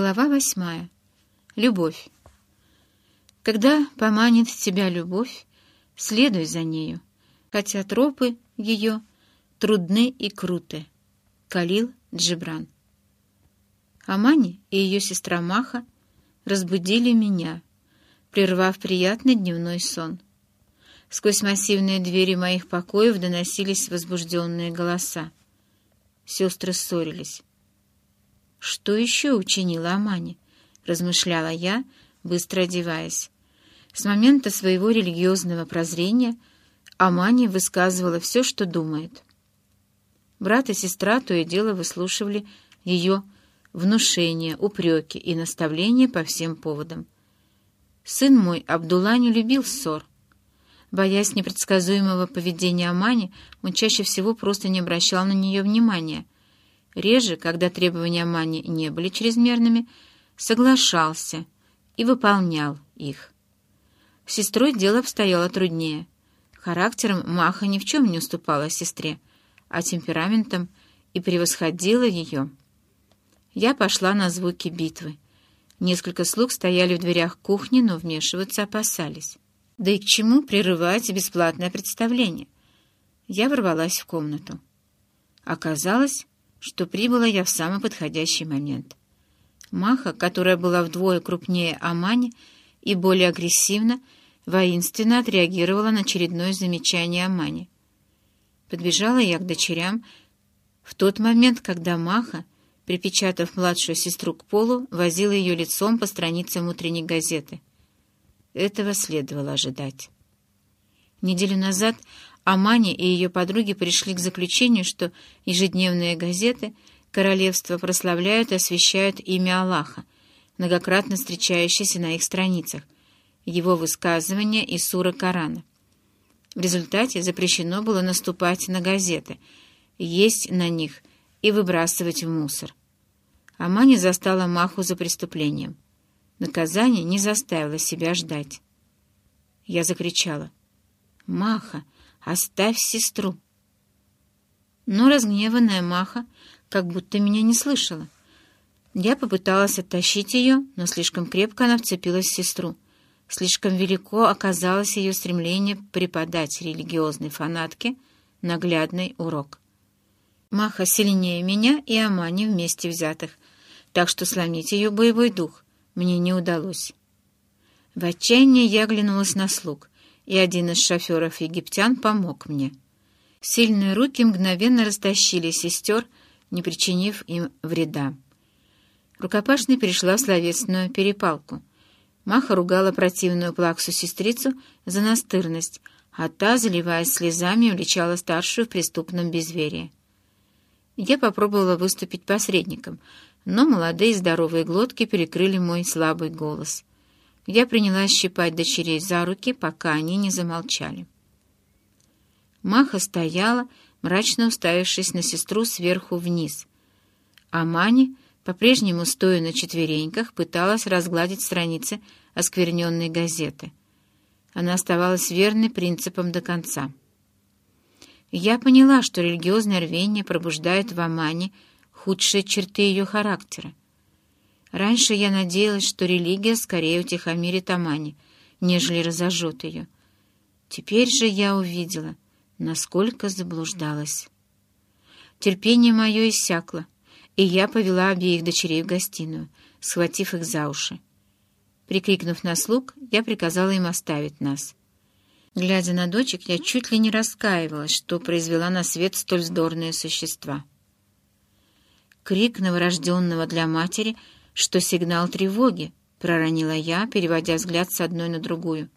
Глава восьмая. Любовь. Когда поманит тебя любовь, следуй за нею, хотя тропы ее трудны и круты. Калил Джибран. Амани и ее сестра Маха разбудили меня, прервав приятный дневной сон. Сквозь массивные двери моих покоев доносились возбужденные голоса. Сестры ссорились. «Что еще учинила Амани?» — размышляла я, быстро одеваясь. С момента своего религиозного прозрения Амани высказывала все, что думает. Брат и сестра то и дело выслушивали ее внушения, упреки и наставления по всем поводам. Сын мой Абдулла не любил ссор. Боясь непредсказуемого поведения Амани, он чаще всего просто не обращал на нее внимания — Реже, когда требования Мани не были чрезмерными, соглашался и выполнял их. С сестрой дело обстояло труднее. Характером Маха ни в чем не уступала сестре, а темпераментом и превосходила ее. Я пошла на звуки битвы. Несколько слуг стояли в дверях кухни, но вмешиваться опасались. Да и к чему прерывать бесплатное представление? Я ворвалась в комнату. Оказалось, что прибыла я в самый подходящий момент. Маха, которая была вдвое крупнее Амани и более агрессивна, воинственно отреагировала на очередное замечание Амани. Подбежала я к дочерям в тот момент, когда Маха, припечатав младшую сестру к полу, возила ее лицом по страницам утренней газеты. Этого следовало ожидать. Неделю назад Амани и ее подруги пришли к заключению, что ежедневные газеты королевства прославляют и освещают имя Аллаха, многократно встречающееся на их страницах, его высказывания и суры Корана. В результате запрещено было наступать на газеты, есть на них и выбрасывать в мусор. Амани застала Маху за преступлением. Наказание не заставило себя ждать. Я закричала. «Маха!» Оставь сестру. Но разгневанная Маха как будто меня не слышала. Я попыталась оттащить ее, но слишком крепко она вцепилась в сестру. Слишком велико оказалось ее стремление преподать религиозной фанатке наглядный урок. Маха сильнее меня и Амани вместе взятых, так что сломить ее боевой дух мне не удалось. В отчаянии я оглянулась на слуг и один из шоферов египтян помог мне. Сильные руки мгновенно растащили сестер, не причинив им вреда. Рукопашная перешла в словесную перепалку. Маха ругала противную плаксу-сестрицу за настырность, а та, заливаясь слезами, уличала старшую в преступном безверии. Я попробовала выступить посредником, но молодые здоровые глотки перекрыли мой слабый голос — я принялась щипать дочерей за руки, пока они не замолчали. Маха стояла, мрачно уставившись на сестру сверху вниз, а Мани, по-прежнему стоя на четвереньках, пыталась разгладить страницы оскверненной газеты. Она оставалась верной принципам до конца. Я поняла, что религиозное рвение пробуждает в Амане худшие черты ее характера. Раньше я надеялась, что религия скорее утихомирит Амани, нежели разожжет ее. Теперь же я увидела, насколько заблуждалась. Терпение мое иссякло, и я повела обеих дочерей в гостиную, схватив их за уши. Прикрикнув на слуг, я приказала им оставить нас. Глядя на дочек, я чуть ли не раскаивалась, что произвела на свет столь здорные существа. Крик новорожденного для матери — что сигнал тревоги, — проронила я, переводя взгляд с одной на другую.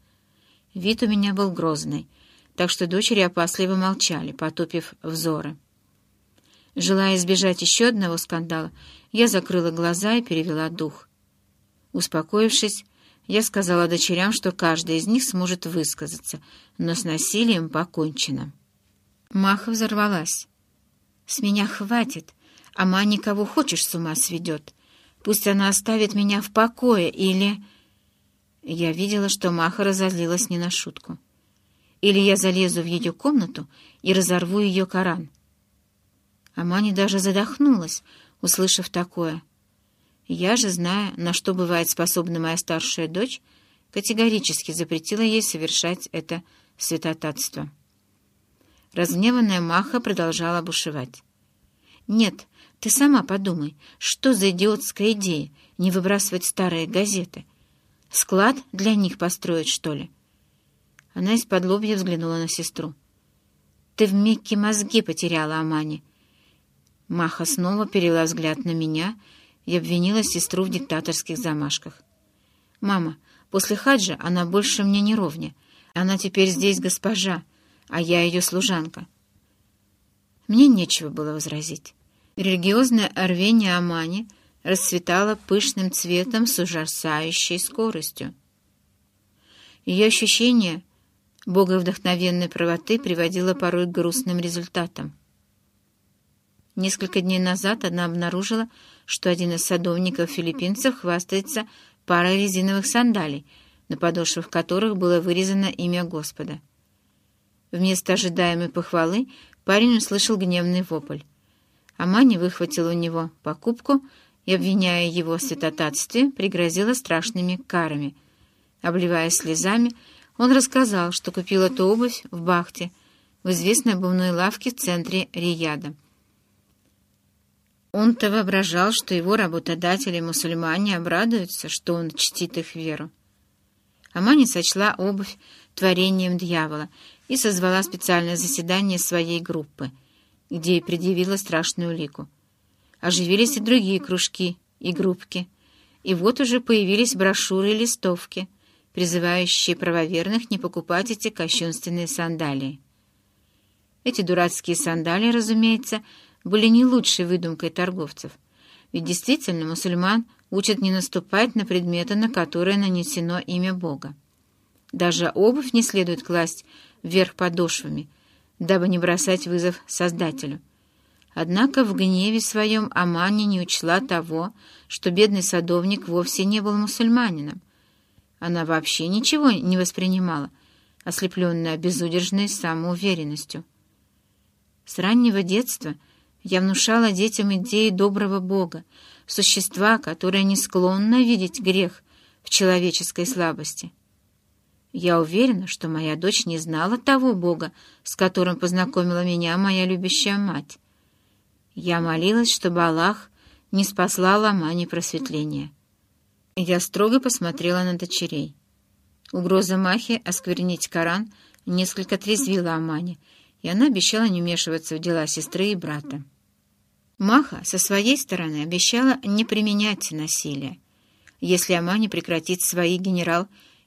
Вид у меня был грозный, так что дочери опасливо молчали, потупив взоры. Желая избежать еще одного скандала, я закрыла глаза и перевела дух. Успокоившись, я сказала дочерям, что каждая из них сможет высказаться, но с насилием покончено. Маха взорвалась. «С меня хватит, а ма никого хочешь с ума сведет. Пусть она оставит меня в покое, или...» Я видела, что Маха разозлилась не на шутку. «Или я залезу в ее комнату и разорву ее Коран». Амани даже задохнулась, услышав такое. Я же, зная, на что бывает способна моя старшая дочь, категорически запретила ей совершать это святотатство. Разгневанная Маха продолжала бушевать. «Нет, ты сама подумай, что за идиотская идея не выбрасывать старые газеты? Склад для них построить, что ли?» Она из-под лобья взглянула на сестру. «Ты в Мекке мозги потеряла, Амани». Маха снова перела взгляд на меня и обвинила сестру в диктаторских замашках. «Мама, после хаджа она больше мне не ровня. Она теперь здесь госпожа, а я ее служанка». Мне нечего было возразить. Религиозное рвение Амани расцветало пышным цветом с ужасающей скоростью. Ее ощущение боговдохновенной правоты приводило порой к грустным результатам. Несколько дней назад она обнаружила, что один из садовников-филиппинцев хвастается парой резиновых сандалий, на подошвах которых было вырезано имя Господа. Вместо ожидаемой похвалы парень услышал гневный вопль. Амани выхватила у него покупку и, обвиняя его в святотатстве, пригрозила страшными карами. Обливаясь слезами, он рассказал, что купил эту обувь в Бахте, в известной обувной лавке в центре Рияда. Он-то воображал, что его работодатели-мусульмане обрадуются, что он чтит их веру. Амани сочла обувь творением дьявола и созвала специальное заседание своей группы, где и предъявила страшную лику. Оживились и другие кружки и группки, и вот уже появились брошюры и листовки, призывающие правоверных не покупать эти кощунственные сандалии. Эти дурацкие сандалии, разумеется, были не лучшей выдумкой торговцев. Ведь действительно мусульман учат не наступать на предметы, на которые нанесено имя Бога. Даже обувь не следует класть вверх подошвами, дабы не бросать вызов Создателю. Однако в гневе своем Амани не учла того, что бедный садовник вовсе не был мусульманином. Она вообще ничего не воспринимала, ослепленная безудержной самоуверенностью. С раннего детства — я внушала детям идеи доброго Бога, существа, которое не склонно видеть грех в человеческой слабости. Я уверена, что моя дочь не знала того Бога, с которым познакомила меня моя любящая мать. Я молилась, чтобы Аллах не спасла Ламане просветления. Я строго посмотрела на дочерей. Угроза Махи осквернить Коран несколько трезвила Амане, и она обещала не вмешиваться в дела сестры и брата. Маха со своей стороны обещала не применять насилие, если Амани прекратит свои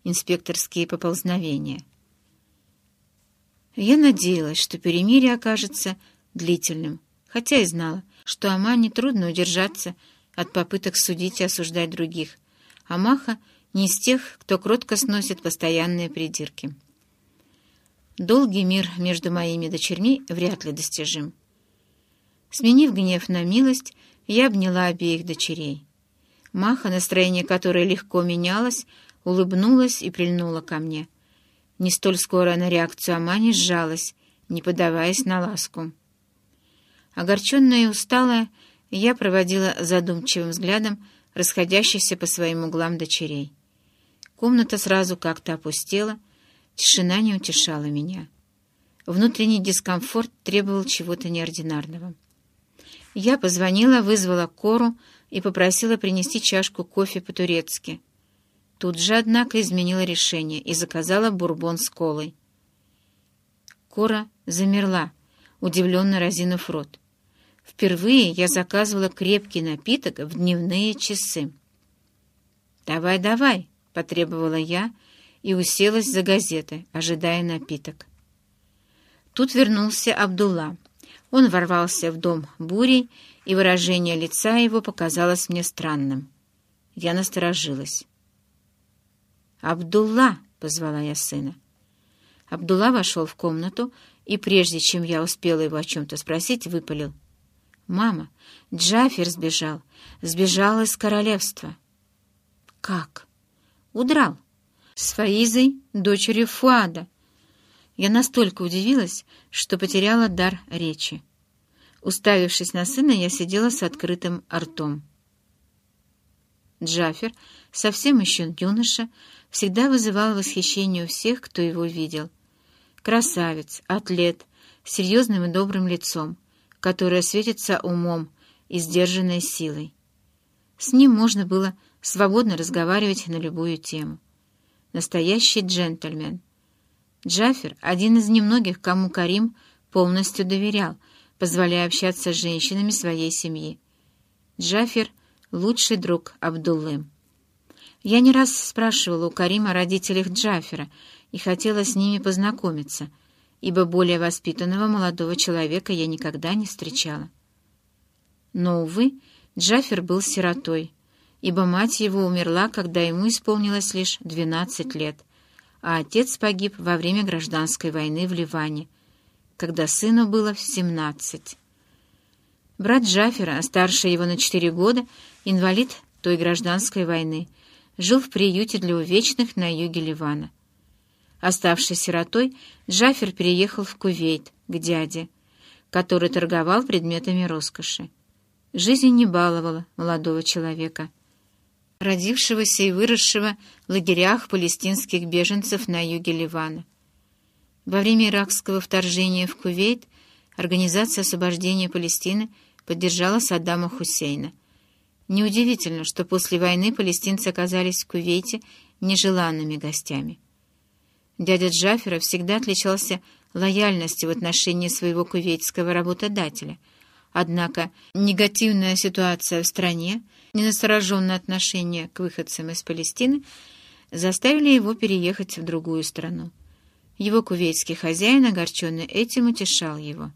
генерал-инспекторские поползновения. Я надеялась, что перемирие окажется длительным, хотя и знала, что Амани трудно удержаться от попыток судить и осуждать других, а Маха не из тех, кто кротко сносит постоянные придирки. Долгий мир между моими дочерьми вряд ли достижим. Сменив гнев на милость, я обняла обеих дочерей. Маха, настроение которой легко менялось, улыбнулась и прильнула ко мне. Не столь скоро на реакцию Амани сжалась, не подаваясь на ласку. Огорченная и усталая, я проводила задумчивым взглядом расходящихся по своим углам дочерей. Комната сразу как-то опустела, тишина не утешала меня. Внутренний дискомфорт требовал чего-то неординарного. Я позвонила, вызвала Кору и попросила принести чашку кофе по-турецки. Тут же, однако, изменила решение и заказала бурбон с колой. Кора замерла, удивленно разинув рот. Впервые я заказывала крепкий напиток в дневные часы. «Давай, давай!» — потребовала я и уселась за газеты, ожидая напиток. Тут вернулся Абдулла. Он ворвался в дом бурей, и выражение лица его показалось мне странным. Я насторожилась. «Абдулла!» — позвала я сына. Абдулла вошел в комнату, и прежде чем я успела его о чем-то спросить, выпалил. «Мама, Джафер сбежал. Сбежал из королевства». «Как?» «Удрал. С Фаизой, дочерью Фуада». Я настолько удивилась, что потеряла дар речи. Уставившись на сына, я сидела с открытым ртом. Джафер, совсем еще юноша, всегда вызывал восхищение у всех, кто его видел. Красавец, атлет, с серьезным и добрым лицом, которое светится умом и сдержанной силой. С ним можно было свободно разговаривать на любую тему. Настоящий джентльмен. Джафер — один из немногих, кому Карим полностью доверял, позволяя общаться с женщинами своей семьи. Джафер — лучший друг Абдуллы. Я не раз спрашивала у Карима о родителях Джафера и хотела с ними познакомиться, ибо более воспитанного молодого человека я никогда не встречала. Но, увы, Джафер был сиротой, ибо мать его умерла, когда ему исполнилось лишь 12 лет, а отец погиб во время гражданской войны в Ливане, когда сыну было 17. Брат Джафера, старше его на 4 года, инвалид той гражданской войны, жил в приюте для увечных на юге Ливана. Оставшись сиротой, Джафер переехал в Кувейт к дяде, который торговал предметами роскоши. Жизнь не баловала молодого человека, родившегося и выросшего в лагерях палестинских беженцев на юге Ливана. Во время иракского вторжения в Кувейт Организация освобождения Палестины поддержала Саддама Хусейна. Неудивительно, что после войны палестинцы оказались в Кувейте нежеланными гостями. Дядя Джафера всегда отличался лояльностью в отношении своего кувейтского работодателя — Однако негативная ситуация в стране, ненастороженное отношение к выходцам из Палестины заставили его переехать в другую страну. Его кувейтский хозяин, огорченный этим, утешал его.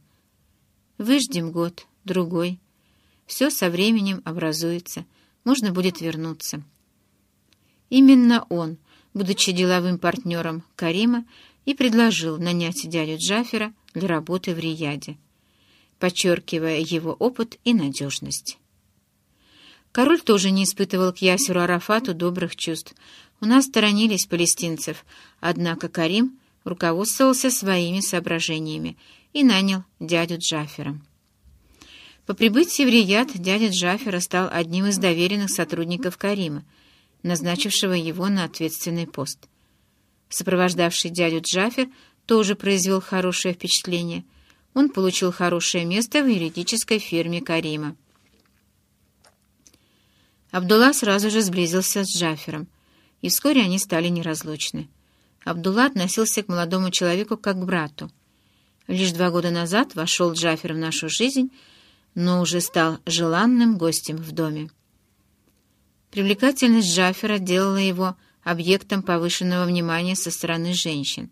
«Выждем год, другой. Все со временем образуется, можно будет вернуться». Именно он, будучи деловым партнером Карима, и предложил нанять дядю Джафера для работы в Рияде подчеркивая его опыт и надежность. Король тоже не испытывал к Ясеру Арафату добрых чувств. У нас сторонились палестинцев, однако Карим руководствовался своими соображениями и нанял дядю Джафера. По прибытии в Рияд дядя Джафера стал одним из доверенных сотрудников Карима, назначившего его на ответственный пост. Сопровождавший дядю Джафер тоже произвел хорошее впечатление — он получил хорошее место в юридической фирме Карима. Абдулла сразу же сблизился с Джафером, и вскоре они стали неразлучны. Абдулла относился к молодому человеку как к брату. Лишь два года назад вошел Джафер в нашу жизнь, но уже стал желанным гостем в доме. Привлекательность Джафера делала его объектом повышенного внимания со стороны женщин.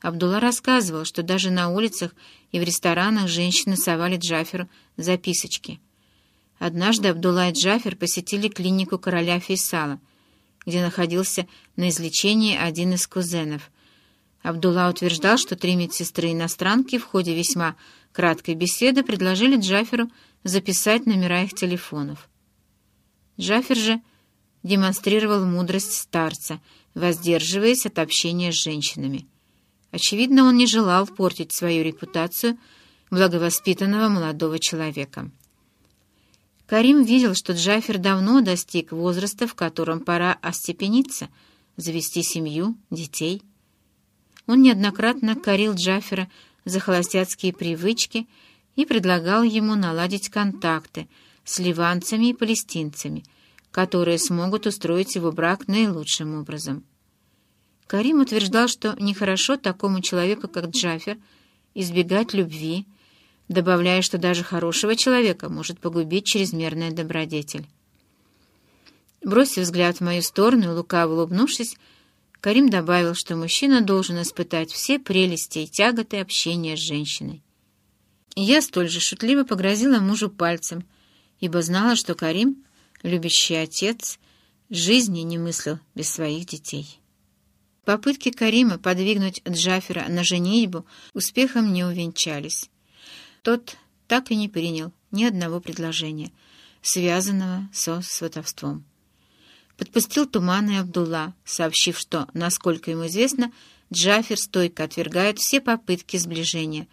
Абдулла рассказывал, что даже на улицах и в ресторанах женщины совали Джаферу записочки. Однажды Абдулла и Джафер посетили клинику короля Фейсала, где находился на излечении один из кузенов. Абдулла утверждал, что три медсестры-иностранки в ходе весьма краткой беседы предложили Джаферу записать номера их телефонов. Джафер же демонстрировал мудрость старца, воздерживаясь от общения с женщинами. Очевидно, он не желал портить свою репутацию благовоспитанного молодого человека. Карим видел, что Джафер давно достиг возраста, в котором пора остепениться, завести семью, детей. Он неоднократно корил Джафера за холостяцкие привычки и предлагал ему наладить контакты с ливанцами и палестинцами, которые смогут устроить его брак наилучшим образом. Карим утверждал, что нехорошо такому человеку, как Джафер, избегать любви, добавляя, что даже хорошего человека может погубить чрезмерная добродетель. Бросив взгляд в мою сторону и лукаво улыбнувшись, Карим добавил, что мужчина должен испытать все прелести и тяготы общения с женщиной. Я столь же шутливо погрозила мужу пальцем, ибо знала, что Карим, любящий отец, жизни не мыслил без своих детей. Попытки Карима подвигнуть Джафера на женитьбу успехом не увенчались. Тот так и не принял ни одного предложения, связанного со сватовством. Подпустил туман и Абдулла, сообщив, что, насколько ему известно, Джафер стойко отвергает все попытки сближения,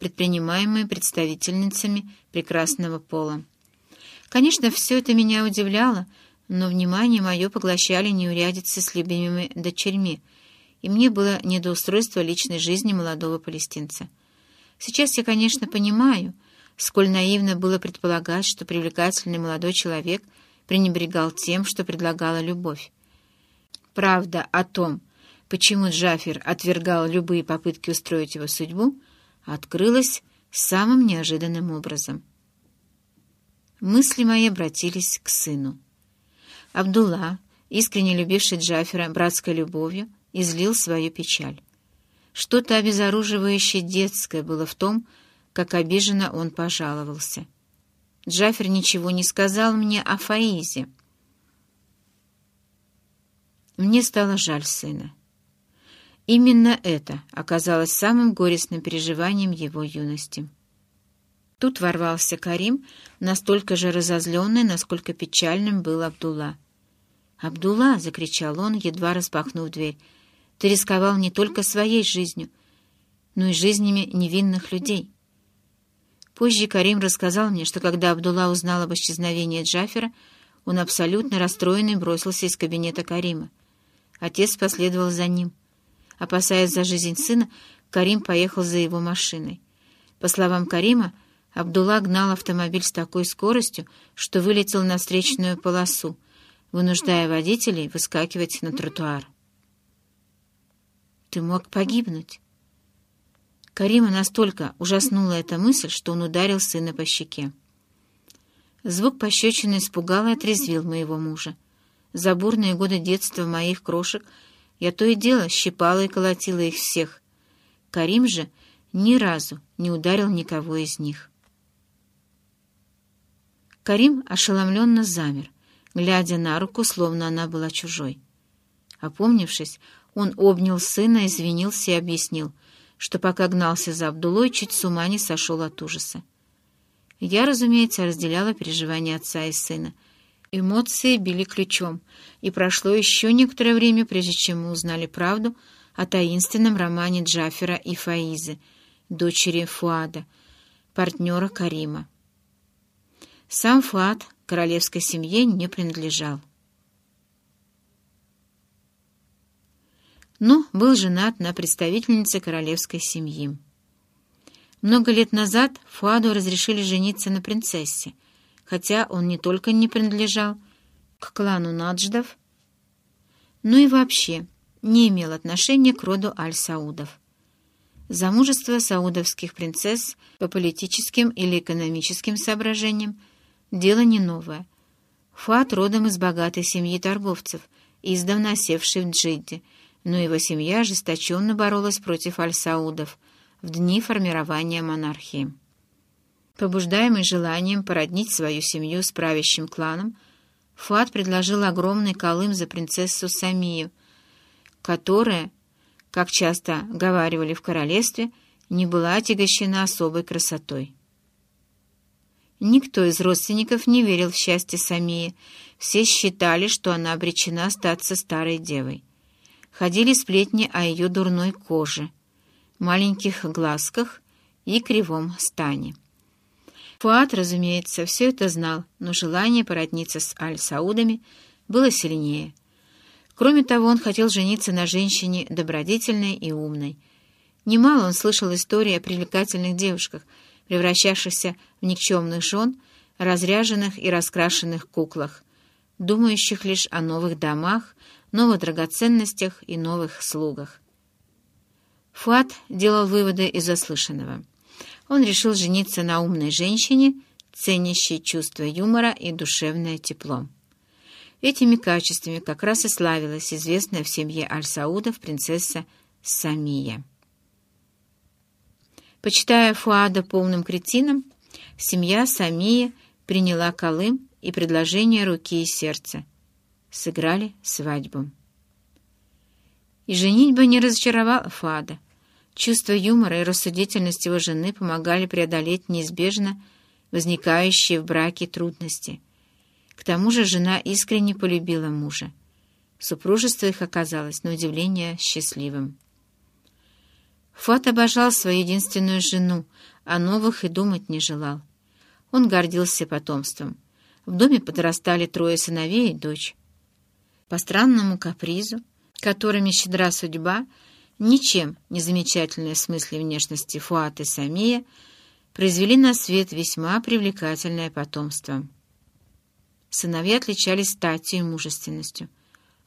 предпринимаемые представительницами прекрасного пола. Конечно, все это меня удивляло, но внимание мое поглощали неурядицы с любимыми дочерьми, и мне было не до устройства личной жизни молодого палестинца. Сейчас я, конечно, понимаю, сколь наивно было предполагать, что привлекательный молодой человек пренебрегал тем, что предлагала любовь. Правда о том, почему Джафер отвергал любые попытки устроить его судьбу, открылась самым неожиданным образом. Мысли мои обратились к сыну. Абдулла, искренне любивший Джафера братской любовью, излил свою печаль. Что-то обезоруживающее детское было в том, как обиженно он пожаловался. Джафер ничего не сказал мне о Фаизе. Мне стало жаль сына. Именно это оказалось самым горестным переживанием его юности. Тут ворвался Карим, настолько же разозленный, насколько печальным был Абдулла. «Абдулла!» — закричал он, едва распахнув дверь. «Ты рисковал не только своей жизнью, но и жизнями невинных людей». Позже Карим рассказал мне, что когда Абдулла узнал об исчезновении Джафера, он абсолютно расстроенный бросился из кабинета Карима. Отец последовал за ним — Опасаясь за жизнь сына, Карим поехал за его машиной. По словам Карима, Абдулла гнал автомобиль с такой скоростью, что вылетел на встречную полосу, вынуждая водителей выскакивать на тротуар. «Ты мог погибнуть». Карима настолько ужаснула эта мысль, что он ударил сына по щеке. Звук пощечины испугал и отрезвил моего мужа. За бурные годы детства моих крошек — я то и дело щипала и колотила их всех. Карим же ни разу не ударил никого из них. Карим ошеломленно замер, глядя на руку, словно она была чужой. Опомнившись, он обнял сына, извинился и объяснил, что пока гнался за Абдулой, чуть с ума не сошел от ужаса. Я, разумеется, разделяла переживания отца и сына — Эмоции били ключом, и прошло еще некоторое время, прежде чем мы узнали правду о таинственном романе Джафера и Фаизы, дочери Фуада, партнера Карима. Сам Фуад королевской семье не принадлежал. Но был женат на представительнице королевской семьи. Много лет назад Фуаду разрешили жениться на принцессе, хотя он не только не принадлежал к клану Надждов, но и вообще не имел отношения к роду Аль-Саудов. Замужество саудовских принцесс по политическим или экономическим соображениям – дело не новое. Фат родом из богатой семьи торговцев, издавна севший в Джидде, но его семья ожесточенно боролась против Аль-Саудов в дни формирования монархии. Побуждаемый желанием породнить свою семью с правящим кланом, Фуат предложил огромный колым за принцессу Самию, которая, как часто говаривали в королевстве, не была отягощена особой красотой. Никто из родственников не верил в счастье Самии, все считали, что она обречена остаться старой девой. Ходили сплетни о ее дурной коже, маленьких глазках и кривом стане. Фуат, разумеется, все это знал, но желание породниться с Аль-Саудами было сильнее. Кроме того, он хотел жениться на женщине добродетельной и умной. Немало он слышал истории о привлекательных девушках, превращавшихся в никчемных жен, разряженных и раскрашенных куклах, думающих лишь о новых домах, новых драгоценностях и новых слугах. Фуат делал выводы из заслышанного он решил жениться на умной женщине, ценящей чувство юмора и душевное тепло. Этими качествами как раз и славилась известная в семье Аль-Саудов принцесса Самия. Почитая Фуада полным кретином, семья Самия приняла Колым и предложение руки и сердца. Сыграли свадьбу. И женитьба не разочаровала Фуада. Чувство юмора и рассудительность его жены помогали преодолеть неизбежно возникающие в браке трудности. К тому же жена искренне полюбила мужа. Супружество их оказалось, на удивление, счастливым. Фат обожал свою единственную жену, а новых и думать не желал. Он гордился потомством. В доме подрастали трое сыновей и дочь. По странному капризу, которыми щедра судьба, ничем не замечательные в смысле внешности Фуат и Самия, произвели на свет весьма привлекательное потомство. Сыновья отличались статью и мужественностью,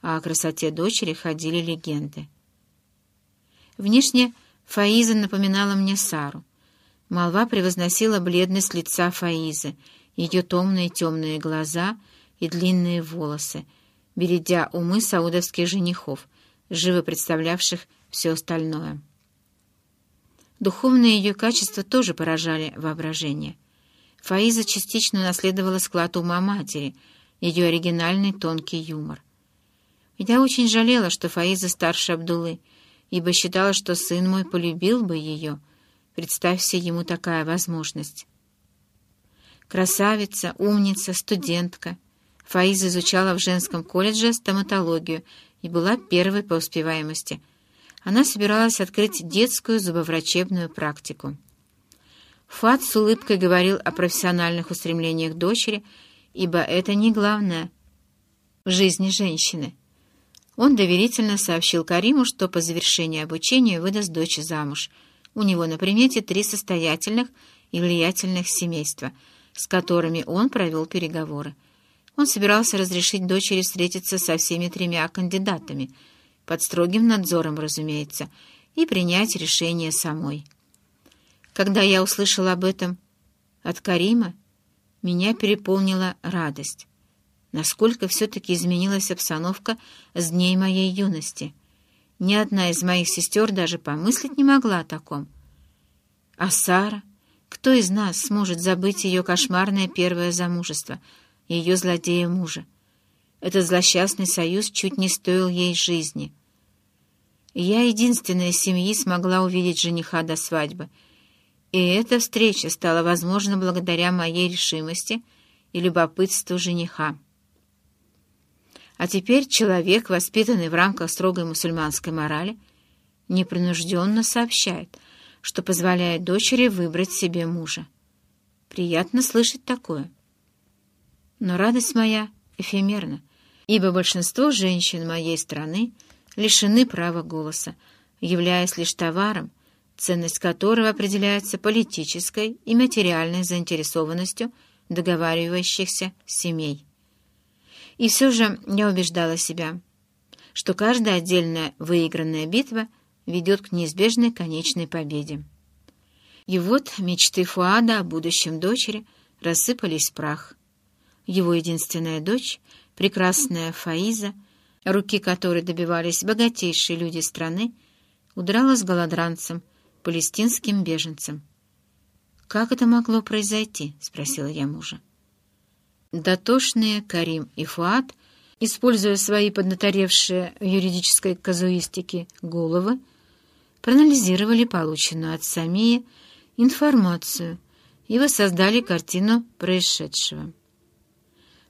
а о красоте дочери ходили легенды. Внешне Фаиза напоминала мне Сару. Молва превозносила бледность лица Фаизы, ее томные темные глаза и длинные волосы, бередя умы саудовских женихов, живо представлявших все остальное. Духовные ее качества тоже поражали воображение. Фаиза частично унаследовала склад ума матери, ее оригинальный тонкий юмор. Я очень жалела, что Фаиза старше Абдулы, ибо считала, что сын мой полюбил бы ее. Представься ему такая возможность. Красавица, умница, студентка. Фаиза изучала в женском колледже стоматологию и была первой по успеваемости. Она собиралась открыть детскую зубоврачебную практику. Фат с улыбкой говорил о профессиональных устремлениях дочери, ибо это не главное в жизни женщины. Он доверительно сообщил Кариму, что по завершении обучения выдаст дочь замуж. У него на примете три состоятельных и влиятельных семейства, с которыми он провел переговоры. Он собирался разрешить дочери встретиться со всеми тремя кандидатами, под строгим надзором, разумеется, и принять решение самой. Когда я услышала об этом от Карима, меня переполнила радость. Насколько все-таки изменилась обстановка с дней моей юности. Ни одна из моих сестер даже помыслить не могла о таком. А Сара? Кто из нас сможет забыть ее кошмарное первое замужество, ее злодея мужа? Этот злосчастный союз чуть не стоил ей жизни. Я единственная из семьи смогла увидеть жениха до свадьбы — и эта встреча стала возможна благодаря моей решимости и любопытству жениха. А теперь человек, воспитанный в рамках строгой мусульманской морали, непринужденно сообщает, что позволяет дочери выбрать себе мужа. Приятно слышать такое. Но радость моя эфемерна, ибо большинство женщин моей страны лишены права голоса, являясь лишь товаром, ценность которого определяется политической и материальной заинтересованностью договаривающихся семей. И все же я убеждала себя, что каждая отдельная выигранная битва ведет к неизбежной конечной победе. И вот мечты Фуада о будущем дочери рассыпались в прах. Его единственная дочь, прекрасная Фаиза, руки которой добивались богатейшие люди страны, удрала с голодранцем, палестинским беженцам. «Как это могло произойти?» — спросила я мужа. Дотошные Карим и Фуат, используя свои поднаторевшие в юридической казуистике головы, проанализировали полученную от Самии информацию и воссоздали картину происшедшего.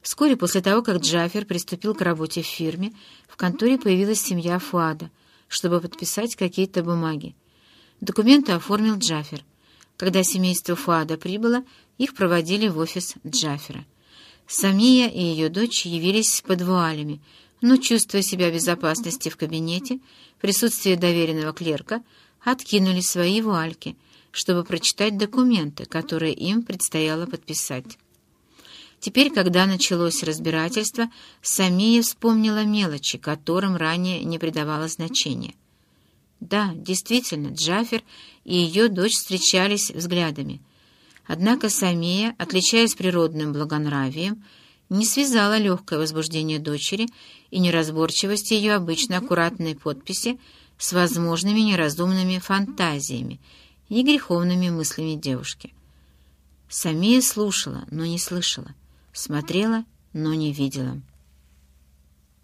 Вскоре после того, как Джафер приступил к работе в фирме, в конторе появилась семья Фуада, чтобы подписать какие-то бумаги. Документы оформил Джафер. Когда семейство Фуада прибыло, их проводили в офис Джафера. Самия и ее дочь явились под вуалями, но, чувствуя себя в безопасности в кабинете, в присутствии доверенного клерка, откинули свои вуальки, чтобы прочитать документы, которые им предстояло подписать. Теперь, когда началось разбирательство, Самия вспомнила мелочи, которым ранее не придавала значения — да, действительно, Джафер и ее дочь встречались взглядами. Однако Самия, отличаясь природным благонравием, не связала легкое возбуждение дочери и неразборчивость ее обычно аккуратной подписи с возможными неразумными фантазиями и греховными мыслями девушки. Самия слушала, но не слышала, смотрела, но не видела.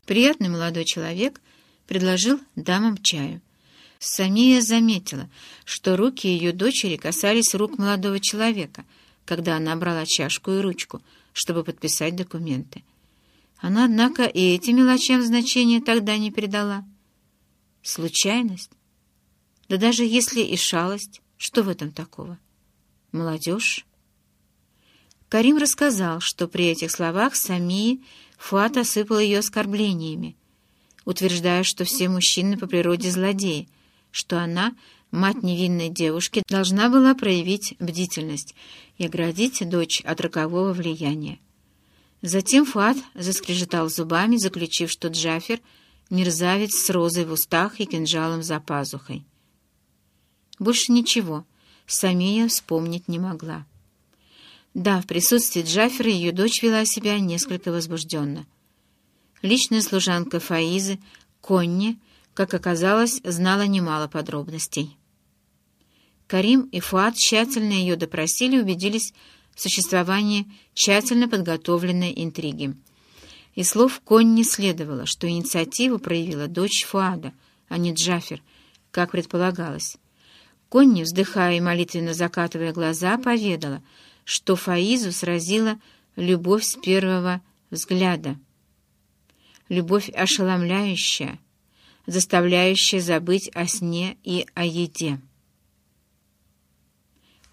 Приятный молодой человек предложил дамам чаю. Самия заметила, что руки ее дочери касались рук молодого человека, когда она брала чашку и ручку, чтобы подписать документы. Она, однако, и этим мелочам значения тогда не придала. Случайность? Да даже если и шалость, что в этом такого? Молодежь? Карим рассказал, что при этих словах Самии Фуат осыпал ее оскорблениями, утверждая, что все мужчины по природе злодеи, что она, мать невинной девушки, должна была проявить бдительность и оградить дочь от рокового влияния. Затем Фуат заскрежетал зубами, заключив, что Джафер — мерзавец с розой в устах и кинжалом за пазухой. Больше ничего Самия вспомнить не могла. Да, в присутствии Джафера ее дочь вела себя несколько возбужденно. Личная служанка Фаизы, Конни, как оказалось, знала немало подробностей. Карим и Фуат тщательно ее допросили и убедились в существовании тщательно подготовленной интриги. Из слов Конни следовало, что инициативу проявила дочь Фуада, а не Джафер, как предполагалось. Конни, вздыхая и молитвенно закатывая глаза, поведала, что Фаизу сразила любовь с первого взгляда любовь ошеломляющая, заставляющая забыть о сне и о еде.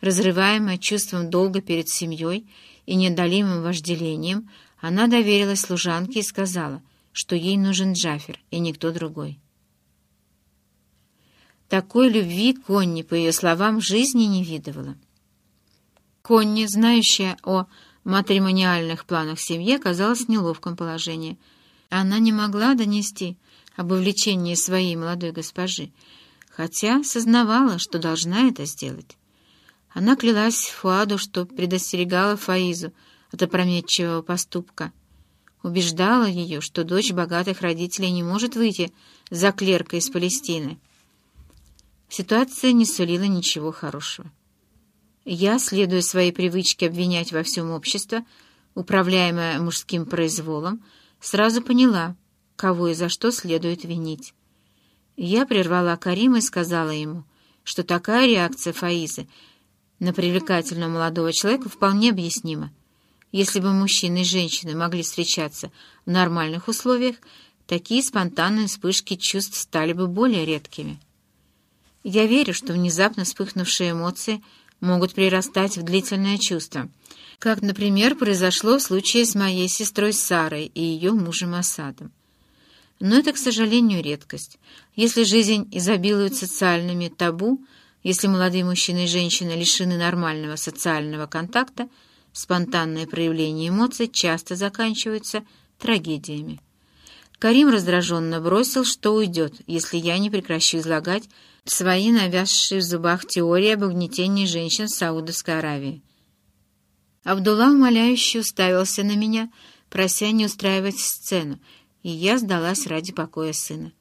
Разрываемая чувством долга перед семьей и неодолимым вожделением, она доверилась служанке и сказала, что ей нужен Джафер и никто другой. Такой любви Конни, по ее словам, жизни не видывала. Конни, знающая о матримониальных планах семьи, оказалась в неловком положении — она не могла донести об увлечении своей молодой госпожи, хотя сознавала, что должна это сделать. Она клялась Фуаду, что предостерегала Фаизу от опрометчивого поступка, убеждала ее, что дочь богатых родителей не может выйти за клерка из Палестины. Ситуация не сулила ничего хорошего. Я, следуя своей привычке обвинять во всем общество, управляемое мужским произволом, сразу поняла, кого и за что следует винить. Я прервала Карима и сказала ему, что такая реакция Фаизы на привлекательного молодого человека вполне объяснима. Если бы мужчины и женщины могли встречаться в нормальных условиях, такие спонтанные вспышки чувств стали бы более редкими. Я верю, что внезапно вспыхнувшие эмоции могут прирастать в длительное чувство — как, например, произошло в случае с моей сестрой Сарой и ее мужем Асадом. Но это, к сожалению, редкость. Если жизнь изобилует социальными табу, если молодые мужчины и женщины лишены нормального социального контакта, спонтанные проявления эмоций часто заканчиваются трагедиями. Карим раздраженно бросил, что уйдет, если я не прекращу излагать свои навязшие в зубах теории об угнетении женщин в Саудовской Аравии. Абдулла умоляюще уставился на меня, прося не устраивать сцену, и я сдалась ради покоя сына.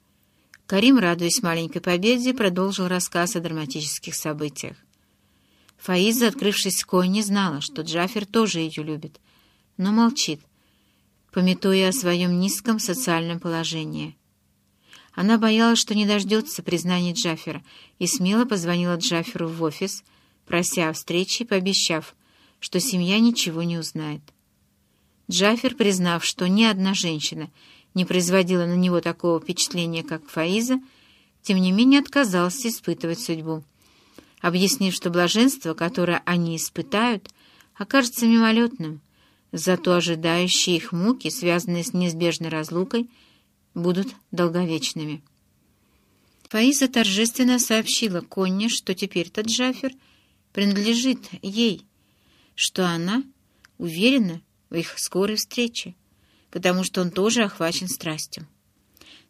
Карим, радуясь маленькой победе, продолжил рассказ о драматических событиях. Фаиза, открывшись в не знала, что Джафер тоже ее любит, но молчит, пометуя о своем низком социальном положении. Она боялась, что не дождется признания Джафера, и смело позвонила Джаферу в офис, прося о встрече и пообещав, что семья ничего не узнает. Джафер, признав, что ни одна женщина не производила на него такого впечатления, как Фаиза, тем не менее отказался испытывать судьбу, объяснив, что блаженство, которое они испытают, окажется мимолетным, зато ожидающие их муки, связанные с неизбежной разлукой, будут долговечными. Фаиза торжественно сообщила Конне, что теперь-то Джафер принадлежит ей, что она уверена в их скорой встрече, потому что он тоже охвачен страстью.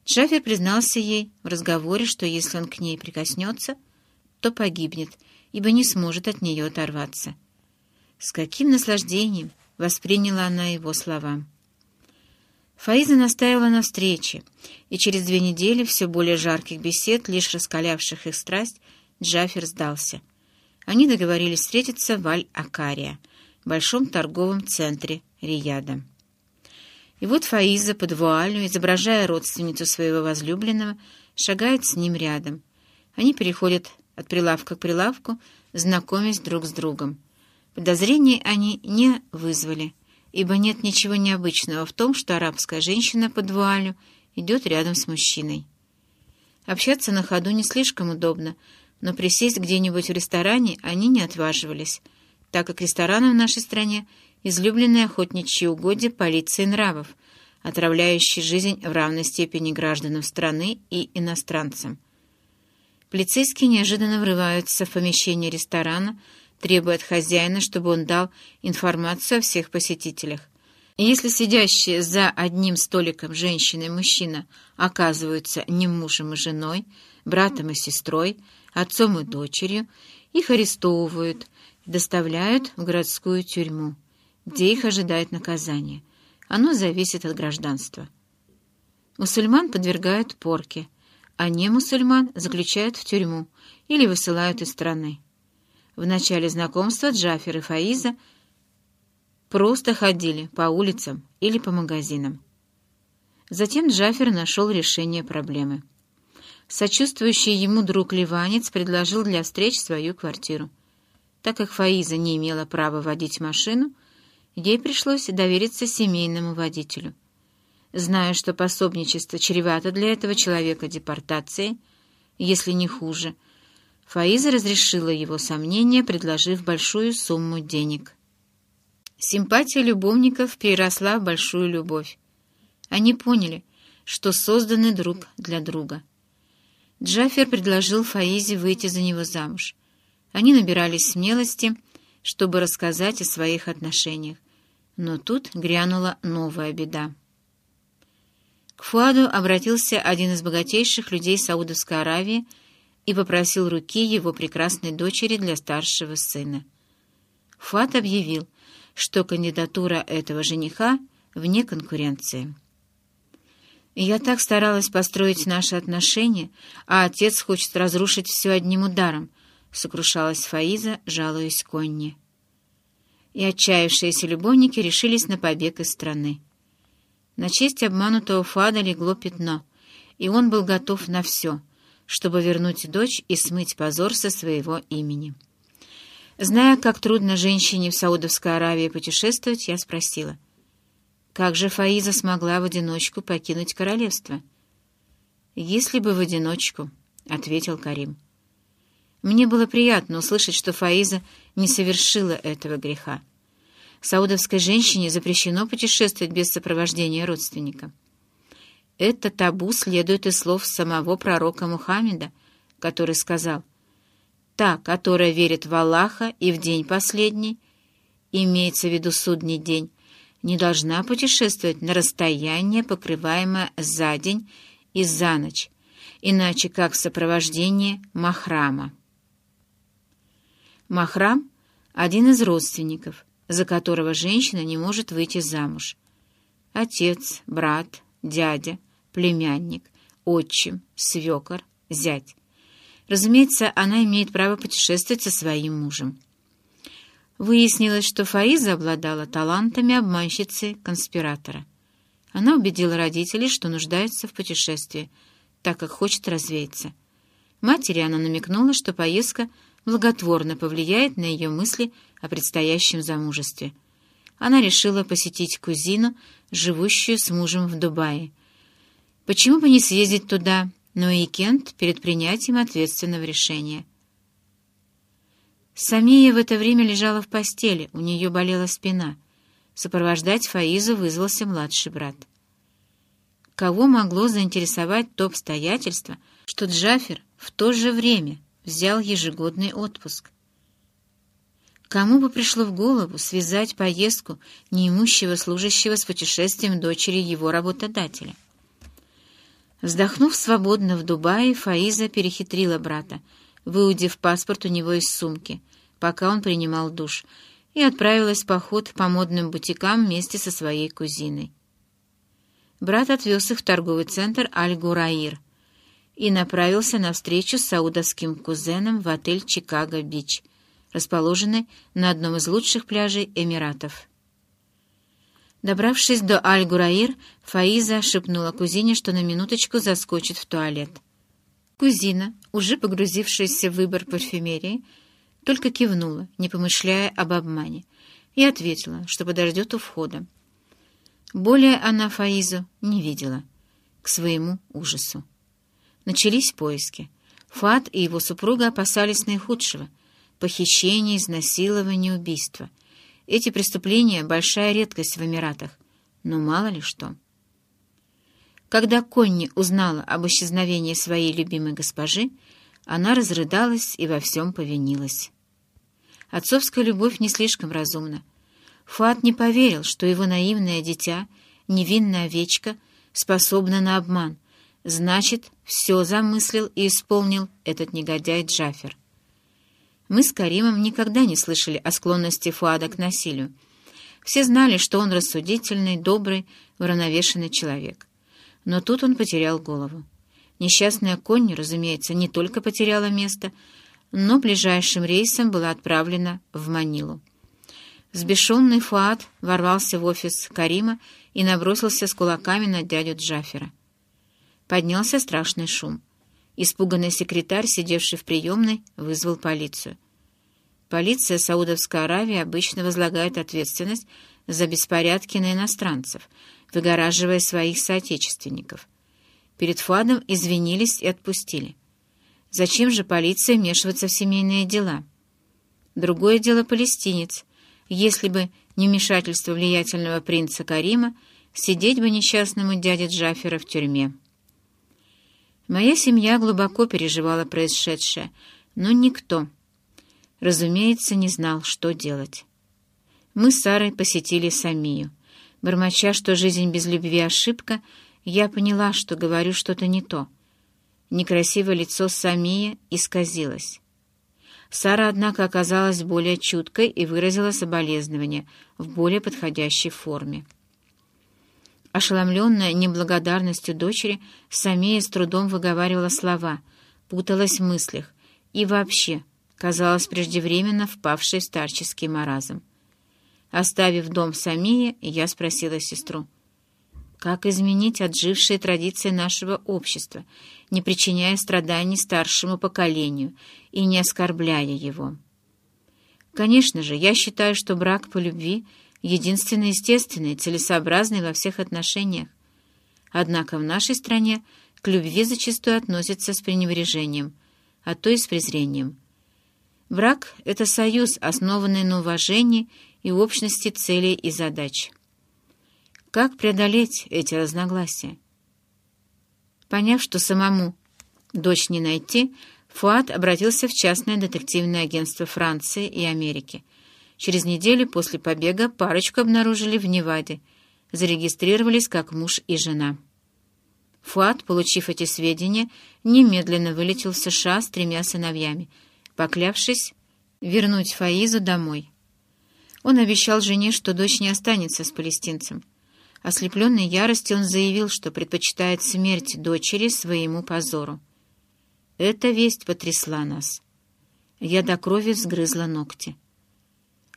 Джафер признался ей в разговоре, что если он к ней прикоснется, то погибнет, ибо не сможет от нее оторваться. С каким наслаждением восприняла она его слова. Фаиза настаивала на встрече, и через две недели все более жарких бесед, лишь раскалявших их страсть, Джафер сдался — они договорились встретиться в Аль-Акария, большом торговом центре Рияда. И вот Фаиза под вуалью, изображая родственницу своего возлюбленного, шагает с ним рядом. Они переходят от прилавка к прилавку, знакомясь друг с другом. Подозрений они не вызвали, ибо нет ничего необычного в том, что арабская женщина под вуалью идет рядом с мужчиной. Общаться на ходу не слишком удобно, но присесть где-нибудь в ресторане они не отваживались, так как рестораны в нашей стране излюбленные охотничьи угодья полиции нравов, отравляющие жизнь в равной степени гражданам страны и иностранцам. Полицейские неожиданно врываются в помещение ресторана, требуя от хозяина, чтобы он дал информацию о всех посетителях. Если сидящие за одним столиком женщина и мужчина оказываются не мужем и женой, братом и сестрой, отцом и дочерью, их арестовывают и доставляют в городскую тюрьму, где их ожидает наказание. Оно зависит от гражданства. Мусульман подвергают порке, а не мусульман заключают в тюрьму или высылают из страны. В начале знакомства Джафер и Фаиза просто ходили по улицам или по магазинам. Затем Джафер нашел решение проблемы. Сочувствующий ему друг Ливанец предложил для встреч свою квартиру. Так как Фаиза не имела права водить машину, ей пришлось довериться семейному водителю. Зная, что пособничество чревато для этого человека депортацией, если не хуже, Фаиза разрешила его сомнения, предложив большую сумму денег. Симпатия любовников переросла в большую любовь. Они поняли, что созданы друг для друга — Джафер предложил Фаизе выйти за него замуж. Они набирались смелости, чтобы рассказать о своих отношениях. Но тут грянула новая беда. К Фуаду обратился один из богатейших людей Саудовской Аравии и попросил руки его прекрасной дочери для старшего сына. Фуад объявил, что кандидатура этого жениха вне конкуренции. Я так старалась построить наши отношения, а отец хочет разрушить все одним ударом, — сокрушалась Фаиза, жалуясь Конни. И отчаявшиеся любовники решились на побег из страны. На честь обманутого Фада легло пятно, и он был готов на все, чтобы вернуть дочь и смыть позор со своего имени. Зная, как трудно женщине в Саудовской Аравии путешествовать, я спросила — как же Фаиза смогла в одиночку покинуть королевство? «Если бы в одиночку», — ответил Карим. Мне было приятно услышать, что Фаиза не совершила этого греха. Саудовской женщине запрещено путешествовать без сопровождения родственника. Это табу следует из слов самого пророка Мухаммеда, который сказал, «Та, которая верит в Аллаха и в день последний, имеется в виду судний день, не должна путешествовать на расстояние, покрываемое за день и за ночь, иначе как в сопровождении махрама. Махрам — один из родственников, за которого женщина не может выйти замуж. Отец, брат, дядя, племянник, отчим, свекор, зять. Разумеется, она имеет право путешествовать со своим мужем. Выяснилось, что Фаиза обладала талантами обманщицы-конспиратора. Она убедила родителей, что нуждается в путешествии, так как хочет развеяться. Матери она намекнула, что поездка благотворно повлияет на ее мысли о предстоящем замужестве. Она решила посетить кузину, живущую с мужем в Дубае. Почему бы не съездить туда, но и Кент перед принятием ответственного решения? Самия в это время лежала в постели, у нее болела спина. Сопровождать Фаизу вызвался младший брат. Кого могло заинтересовать то обстоятельство, что Джафер в то же время взял ежегодный отпуск? Кому бы пришло в голову связать поездку неимущего служащего с путешествием дочери его работодателя? Вздохнув свободно в Дубае, Фаиза перехитрила брата, выудив паспорт у него из сумки, пока он принимал душ, и отправилась в поход по модным бутикам вместе со своей кузиной. Брат отвез их в торговый центр Аль-Гураир и направился на встречу с саудовским кузеном в отель «Чикаго-Бич», расположенный на одном из лучших пляжей Эмиратов. Добравшись до Аль-Гураир, Фаиза шепнула кузине, что на минуточку заскочит в туалет. Кузина, уже погрузившаяся в выбор парфюмерии, только кивнула, не помышляя об обмане, и ответила, что подождет у входа. Более она Фаизу не видела, к своему ужасу. Начались поиски. Фат и его супруга опасались наихудшего — похищения, изнасилования, убийства. Эти преступления — большая редкость в Эмиратах, но мало ли что. Когда Конни узнала об исчезновении своей любимой госпожи, она разрыдалась и во всем повинилась. Отцовская любовь не слишком разумна. Фуат не поверил, что его наивное дитя, невинная овечка, способна на обман. Значит, все замыслил и исполнил этот негодяй Джафер. Мы с Каримом никогда не слышали о склонности Фуада к насилию. Все знали, что он рассудительный, добрый, уравновешенный человек. Но тут он потерял голову. Несчастная Конни, разумеется, не только потеряла место, но ближайшим рейсом была отправлена в Манилу. Сбешенный Фуад ворвался в офис Карима и набросился с кулаками на дядю Джафера. Поднялся страшный шум. Испуганный секретарь, сидевший в приемной, вызвал полицию. Полиция Саудовской Аравии обычно возлагает ответственность за беспорядки на иностранцев, выгораживая своих соотечественников. Перед Фуадом извинились и отпустили. Зачем же полиция вмешиваться в семейные дела? Другое дело палестинец. Если бы не вмешательство влиятельного принца Карима, сидеть бы несчастному дяде Джафера в тюрьме. Моя семья глубоко переживала происшедшее, но никто, разумеется, не знал, что делать. Мы с Сарой посетили Самию. Бормоча, что жизнь без любви — ошибка, я поняла, что говорю что-то не то. Некрасивое лицо Самии исказилось. Сара, однако, оказалась более чуткой и выразила соболезнование в более подходящей форме. Ошеломленная неблагодарностью дочери, Самия с трудом выговаривала слова, путалась в мыслях и вообще казалась преждевременно впавшей в старческий маразм. Оставив дом Самии, я спросила сестру, как изменить отжившие традиции нашего общества, не причиняя страданий старшему поколению и не оскорбляя его. Конечно же, я считаю, что брак по любви — единственно естественный, целесообразный во всех отношениях. Однако в нашей стране к любви зачастую относятся с пренебрежением, а то и с презрением. Брак — это союз, основанный на уважении и общности целей и задач. Как преодолеть эти разногласия? Поняв, что самому дочь не найти, Фуат обратился в частное детективное агентство Франции и Америки — Через неделю после побега парочку обнаружили в Неваде. Зарегистрировались как муж и жена. Фуат, получив эти сведения, немедленно вылетел в США с тремя сыновьями, поклявшись вернуть Фаизу домой. Он обещал жене, что дочь не останется с палестинцем. Ослепленной яростью он заявил, что предпочитает смерть дочери своему позору. Эта весть потрясла нас. Я до крови сгрызла ногти.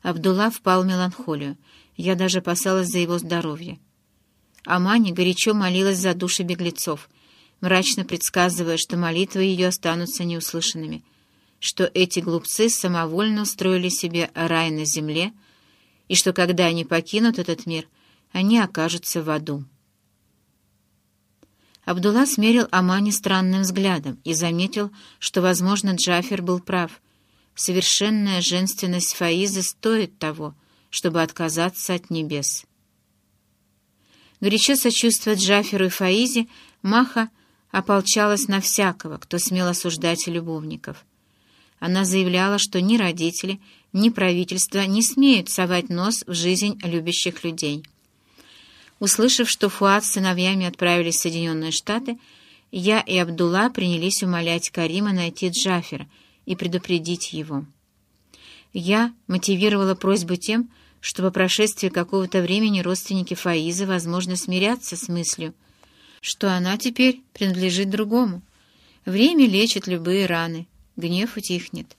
Абдулла впал в меланхолию. Я даже опасалась за его здоровье. Амани горячо молилась за души беглецов, мрачно предсказывая, что молитвы ее останутся неуслышанными, что эти глупцы самовольно устроили себе рай на земле, и что, когда они покинут этот мир, они окажутся в аду. Абдулла смерил Амани странным взглядом и заметил, что, возможно, Джафер был прав — Совершенная женственность Фаизы стоит того, чтобы отказаться от небес. Горячо сочувствуя Джаферу и Фаизе, Маха ополчалась на всякого, кто смел осуждать любовников. Она заявляла, что ни родители, ни правительство не смеют совать нос в жизнь любящих людей. Услышав, что Фуат с сыновьями отправились в Соединенные Штаты, я и Абдулла принялись умолять Карима найти Джафера — и предупредить его. Я мотивировала просьбу тем, что по прошествии какого-то времени родственники Фаизы, возможно, смирятся с мыслью, что она теперь принадлежит другому. Время лечит любые раны, гнев утихнет.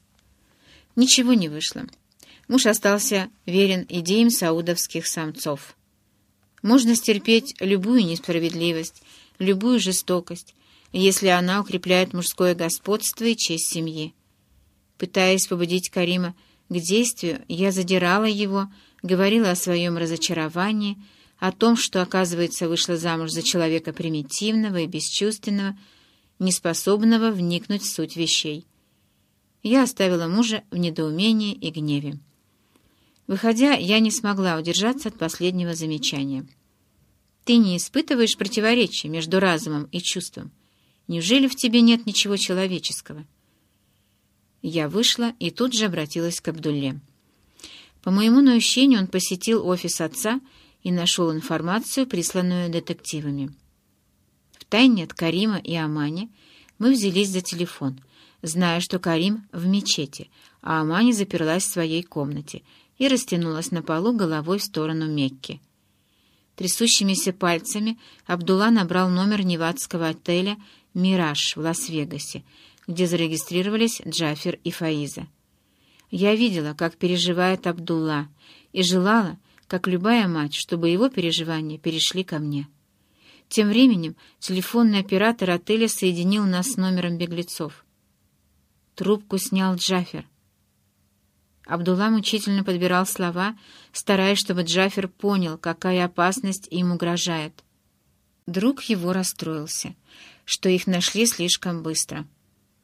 Ничего не вышло. Муж остался верен идеям саудовских самцов. Можно стерпеть любую несправедливость, любую жестокость, если она укрепляет мужское господство и честь семьи. Пытаясь побудить Карима к действию, я задирала его, говорила о своем разочаровании, о том, что, оказывается, вышла замуж за человека примитивного и бесчувственного, неспособного вникнуть в суть вещей. Я оставила мужа в недоумении и гневе. Выходя, я не смогла удержаться от последнего замечания. «Ты не испытываешь противоречия между разумом и чувством? Неужели в тебе нет ничего человеческого?» Я вышла и тут же обратилась к Абдулле. По моему наущению он посетил офис отца и нашел информацию, присланную детективами. Втайне от Карима и Амани мы взялись за телефон, зная, что Карим в мечети, а Амани заперлась в своей комнате и растянулась на полу головой в сторону Мекки. Трясущимися пальцами Абдулла набрал номер невадского отеля «Мираж» в Лас-Вегасе, где зарегистрировались Джафер и Фаиза. Я видела, как переживает Абдулла, и желала, как любая мать, чтобы его переживания перешли ко мне. Тем временем телефонный оператор отеля соединил нас с номером беглецов. Трубку снял Джафер. Абдулла мучительно подбирал слова, стараясь, чтобы Джафер понял, какая опасность им угрожает. Друг его расстроился, что их нашли слишком быстро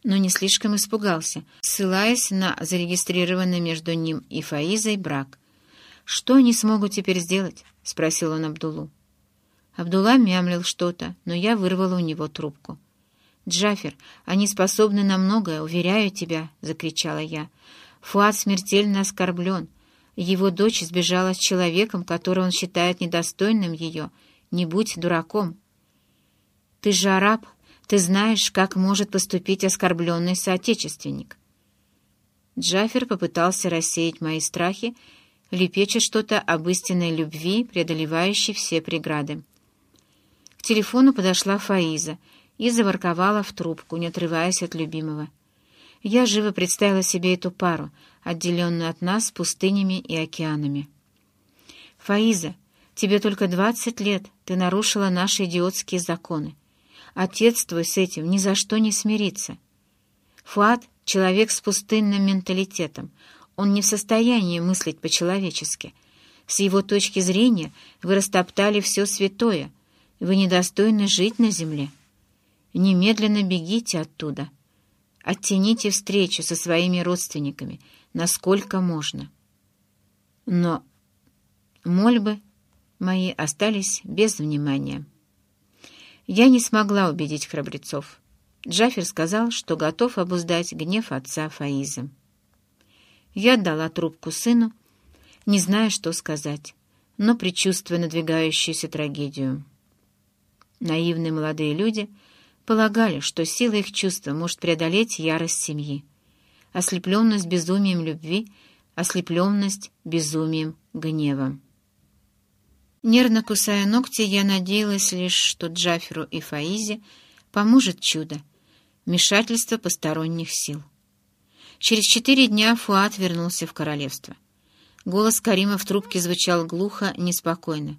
но не слишком испугался, ссылаясь на зарегистрированный между ним и Фаизой брак. «Что они смогут теперь сделать?» — спросил он Абдулу. Абдулла мямлил что-то, но я вырвала у него трубку. «Джафер, они способны на многое, уверяю тебя!» — закричала я. «Фуат смертельно оскорблен. Его дочь сбежала с человеком, которого он считает недостойным ее. Не будь дураком!» «Ты же араб!» Ты знаешь, как может поступить оскорбленный соотечественник. Джафер попытался рассеять мои страхи, лепеча что-то об истинной любви, преодолевающей все преграды. К телефону подошла Фаиза и заворковала в трубку, не отрываясь от любимого. Я живо представила себе эту пару, отделенную от нас пустынями и океанами. «Фаиза, тебе только двадцать лет, ты нарушила наши идиотские законы. Отец твой с этим ни за что не смирится. Фуат — человек с пустынным менталитетом. Он не в состоянии мыслить по-человечески. С его точки зрения вы растоптали все святое. Вы недостойны жить на земле. Немедленно бегите оттуда. Оттяните встречу со своими родственниками, насколько можно. Но мольбы мои остались без внимания. Я не смогла убедить храбрецов. Джафер сказал, что готов обуздать гнев отца Фаиза. Я отдала трубку сыну, не зная, что сказать, но предчувствуя надвигающуюся трагедию. Наивные молодые люди полагали, что сила их чувства может преодолеть ярость семьи, ослепленность безумием любви, ослепленность безумием гнева. Нервно кусая ногти, я надеялась лишь, что Джаферу и Фаизе поможет чудо — вмешательство посторонних сил. Через четыре дня Фуат вернулся в королевство. Голос Карима в трубке звучал глухо, неспокойно.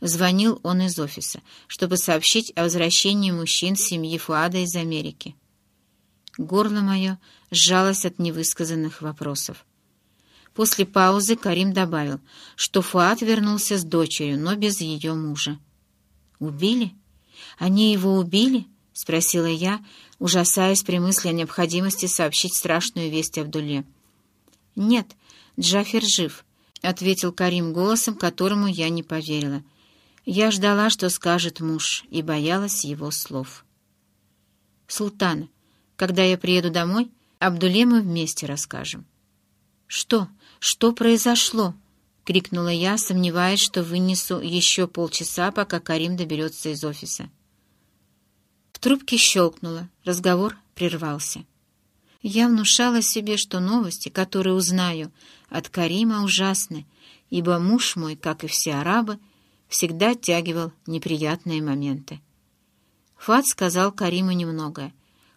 Звонил он из офиса, чтобы сообщить о возвращении мужчин семьи Фуада из Америки. Горло мое сжалось от невысказанных вопросов. После паузы Карим добавил, что Фуат вернулся с дочерью, но без ее мужа. «Убили? Они его убили?» — спросила я, ужасаясь при мысли о необходимости сообщить страшную весть Абдуле. «Нет, Джафер жив», — ответил Карим голосом, которому я не поверила. Я ждала, что скажет муж, и боялась его слов. «Султана, когда я приеду домой, Абдуле мы вместе расскажем». «Что? Что произошло?» — крикнула я, сомневаясь, что вынесу еще полчаса, пока Карим доберется из офиса. В трубке щелкнуло, разговор прервался. Я внушала себе, что новости, которые узнаю от Карима, ужасны, ибо муж мой, как и все арабы, всегда оттягивал неприятные моменты. Фат сказал Кариму немногое.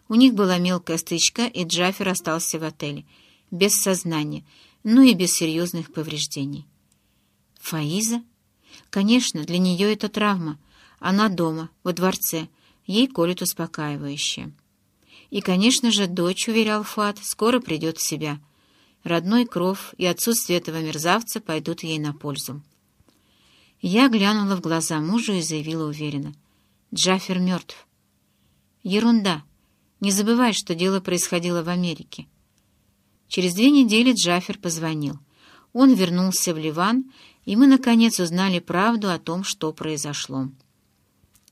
У них была мелкая стычка, и Джафер остался в отеле — без сознания, но и без серьезных повреждений. Фаиза? Конечно, для нее это травма. Она дома, во дворце, ей колют успокаивающее. И, конечно же, дочь, уверял Фат, скоро придет в себя. Родной кров и отсутствие этого мерзавца пойдут ей на пользу. Я глянула в глаза мужу и заявила уверенно. Джафер мертв. Ерунда. Не забывай, что дело происходило в Америке. Через две недели Джафер позвонил. Он вернулся в Ливан, и мы, наконец, узнали правду о том, что произошло.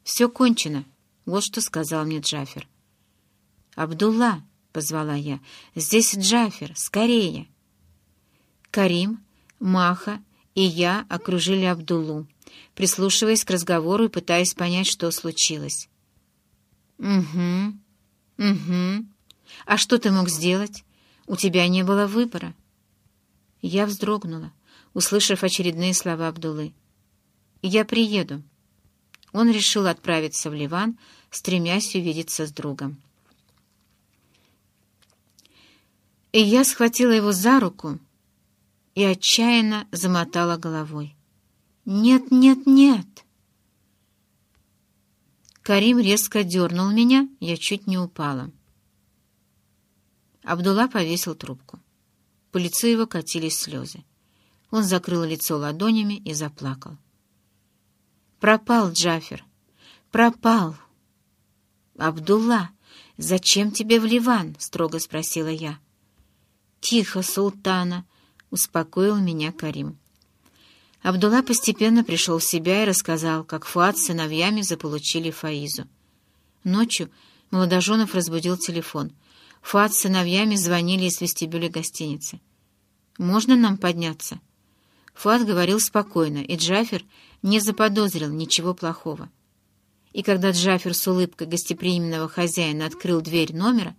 «Все кончено», — вот что сказал мне Джафер. «Абдулла», — позвала я, — «здесь Джафер, скорее». Карим, Маха и я окружили Абдуллу, прислушиваясь к разговору и пытаясь понять, что случилось. «Угу, угу. А что ты мог сделать? У тебя не было выбора». Я вздрогнула, услышав очередные слова Абдулы. «Я приеду». Он решил отправиться в Ливан, стремясь увидеться с другом. И я схватила его за руку и отчаянно замотала головой. «Нет, нет, нет!» Карим резко дернул меня, я чуть не упала. Абдулла повесил трубку. По лицу его катились слезы. Он закрыл лицо ладонями и заплакал. «Пропал Джафер! Пропал!» «Абдулла, зачем тебе в Ливан?» — строго спросила я. «Тихо, султана!» — успокоил меня Карим. Абдулла постепенно пришел в себя и рассказал, как Фуат с сыновьями заполучили Фаизу. Ночью молодоженов разбудил телефон. Фуат с сыновьями звонили из вестибюля гостиницы. «Можно нам подняться?» Фуат говорил спокойно, и Джафер не заподозрил ничего плохого. И когда Джафер с улыбкой гостеприимного хозяина открыл дверь номера,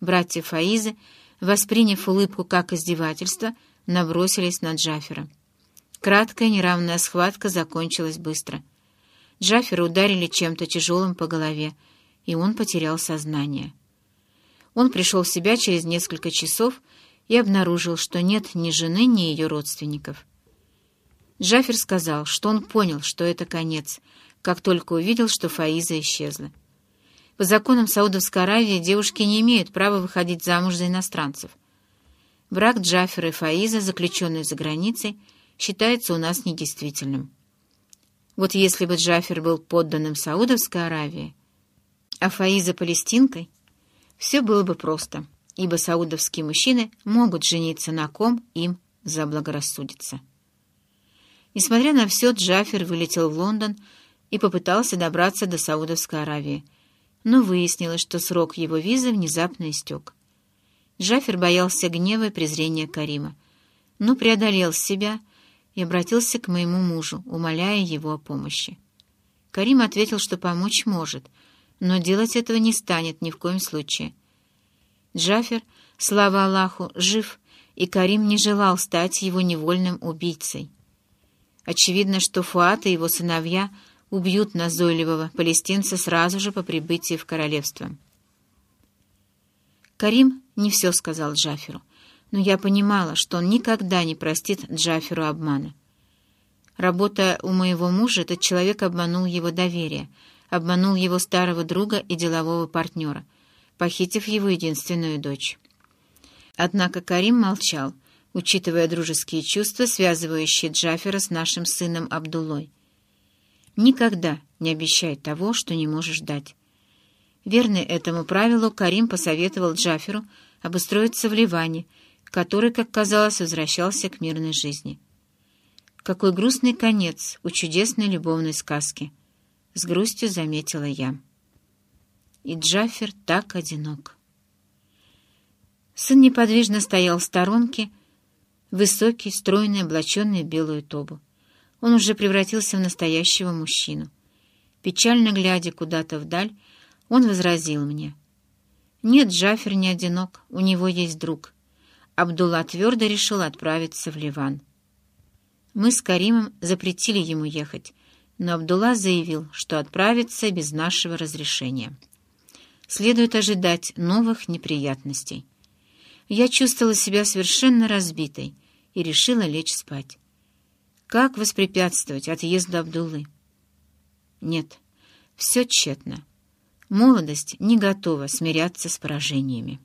братья Фаизы восприняв улыбку как издевательство, набросились на Джафера. Краткая неравная схватка закончилась быстро. Джафера ударили чем-то тяжелым по голове, и он потерял сознание. Он пришел в себя через несколько часов и обнаружил, что нет ни жены, ни ее родственников. Джафер сказал, что он понял, что это конец, как только увидел, что Фаиза исчезла. По законам Саудовской Аравии девушки не имеют права выходить замуж за иностранцев. Брак Джафера и Фаиза, заключенный за границей, считается у нас недействительным. Вот если бы Джафер был подданным Саудовской Аравии, а Фаиза — палестинкой, все было бы просто, ибо саудовские мужчины могут жениться на ком им заблагорассудится. Несмотря на все, Джафер вылетел в Лондон и попытался добраться до Саудовской Аравии — но выяснилось, что срок его визы внезапно истек. Джафер боялся гнева и презрения Карима, но преодолел себя и обратился к моему мужу, умоляя его о помощи. Карим ответил, что помочь может, но делать этого не станет ни в коем случае. Джафер, слава Аллаху, жив, и Карим не желал стать его невольным убийцей. Очевидно, что Фуат и его сыновья — убьют назойливого палестинца сразу же по прибытии в королевство. Карим не все сказал Джаферу, но я понимала, что он никогда не простит Джаферу обмана. Работая у моего мужа, этот человек обманул его доверие, обманул его старого друга и делового партнера, похитив его единственную дочь. Однако Карим молчал, учитывая дружеские чувства, связывающие Джафера с нашим сыном Абдулой. Никогда не обещай того, что не можешь дать. Верный этому правилу, Карим посоветовал Джаферу обустроиться в Ливане, который, как казалось, возвращался к мирной жизни. Какой грустный конец у чудесной любовной сказки! С грустью заметила я. И Джафер так одинок. Сын неподвижно стоял в сторонке, высокий, стройный, облаченный в белую тобу. Он уже превратился в настоящего мужчину. Печально глядя куда-то вдаль, он возразил мне. «Нет, Джафер не одинок, у него есть друг». Абдулла твердо решил отправиться в Ливан. Мы с Каримом запретили ему ехать, но Абдулла заявил, что отправится без нашего разрешения. Следует ожидать новых неприятностей. Я чувствовала себя совершенно разбитой и решила лечь спать. Как воспрепятствовать отъезду Абдуллы? Нет, все тщетно. Молодость не готова смиряться с поражениями.